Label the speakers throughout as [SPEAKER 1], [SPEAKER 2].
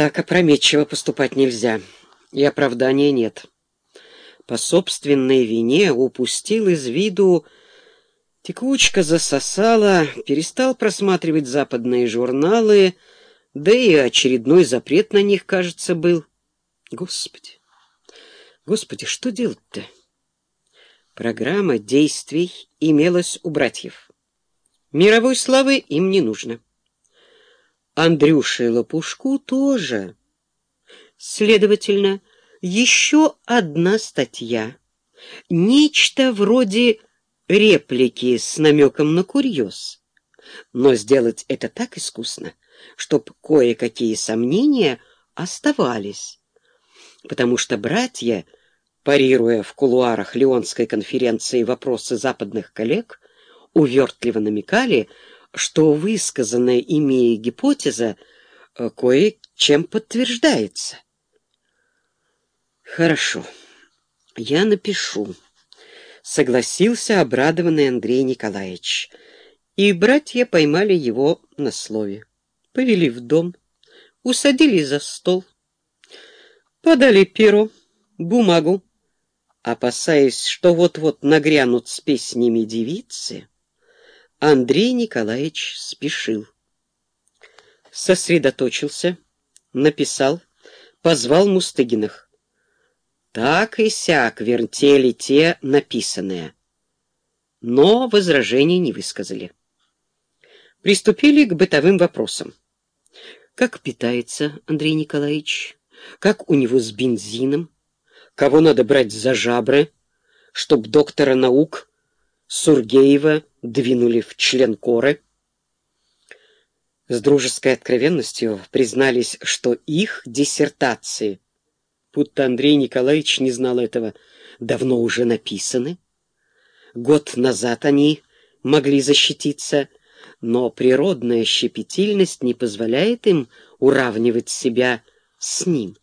[SPEAKER 1] Так опрометчиво поступать нельзя, и оправдания нет. По собственной вине упустил из виду... Текучка засосала, перестал просматривать западные журналы, да и очередной запрет на них, кажется, был. Господи, господи, что делать-то? Программа действий имелась у братьев. Мировой славы им не нужно. Андрюше Лопушку тоже. Следовательно, еще одна статья. Нечто вроде реплики с намеком на курьез. Но сделать это так искусно, чтоб кое-какие сомнения оставались. Потому что братья, парируя в кулуарах Леонской конференции вопросы западных коллег, увертливо намекали, что высказанная ими гипотеза э, кое-чем подтверждается. «Хорошо, я напишу», — согласился обрадованный Андрей Николаевич, и братья поймали его на слове. Повели в дом, усадили за стол, подали перо, бумагу, опасаясь, что вот-вот нагрянут с песнями девицы, Андрей Николаевич спешил. Сосредоточился, написал, позвал Мустыгиных. Так и сяк вертели те написанное, но возражений не высказали. Приступили к бытовым вопросам. Как питается Андрей Николаевич? Как у него с бензином? Кого надо брать за жабры, чтоб доктора наук Сургеева двинули в член коры. С дружеской откровенностью признались, что их диссертации, будто Андрей Николаевич не знал этого, давно уже написаны. Год назад они могли защититься, но природная щепетильность не позволяет им уравнивать себя с ним.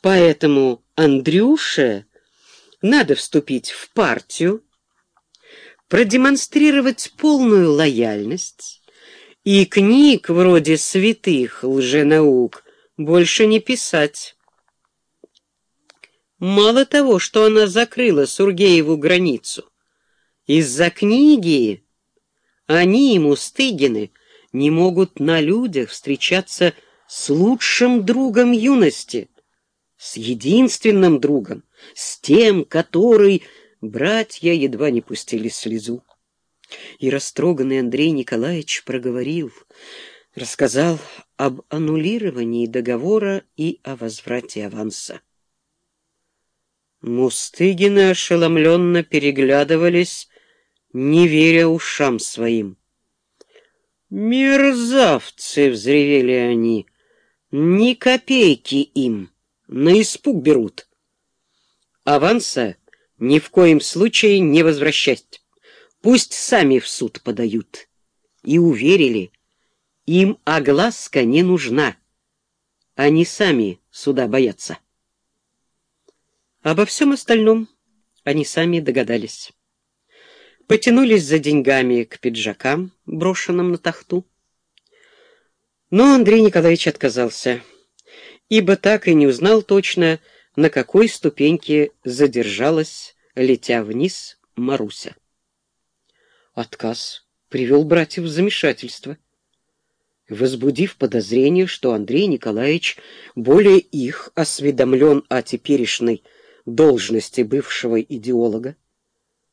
[SPEAKER 1] Поэтому Андрюше надо вступить в партию, продемонстрировать полную лояльность и книг вроде «Святых лженаук» больше не писать. Мало того, что она закрыла Сургееву границу, из-за книги они, ему Стыгины, не могут на людях встречаться с лучшим другом юности, с единственным другом, с тем, который Братья едва не пустили слезу. И растроганный Андрей Николаевич проговорил, рассказал об аннулировании договора и о возврате аванса. Мустыгины ошеломленно переглядывались, не веря ушам своим. «Мерзавцы!» — взревели они. «Ни копейки им! На испуг берут!» Аванса ни в коем случае не возвращать. Пусть сами в суд подают. И уверили, им огласка не нужна. Они сами суда боятся. Обо всем остальном они сами догадались. Потянулись за деньгами к пиджакам, брошенным на тахту. Но Андрей Николаевич отказался, ибо так и не узнал точно, на какой ступеньке задержалась, летя вниз, Маруся. Отказ привел братьев в замешательство, возбудив подозрение, что Андрей Николаевич более их осведомлен о теперешней должности бывшего идеолога,